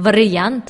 варіант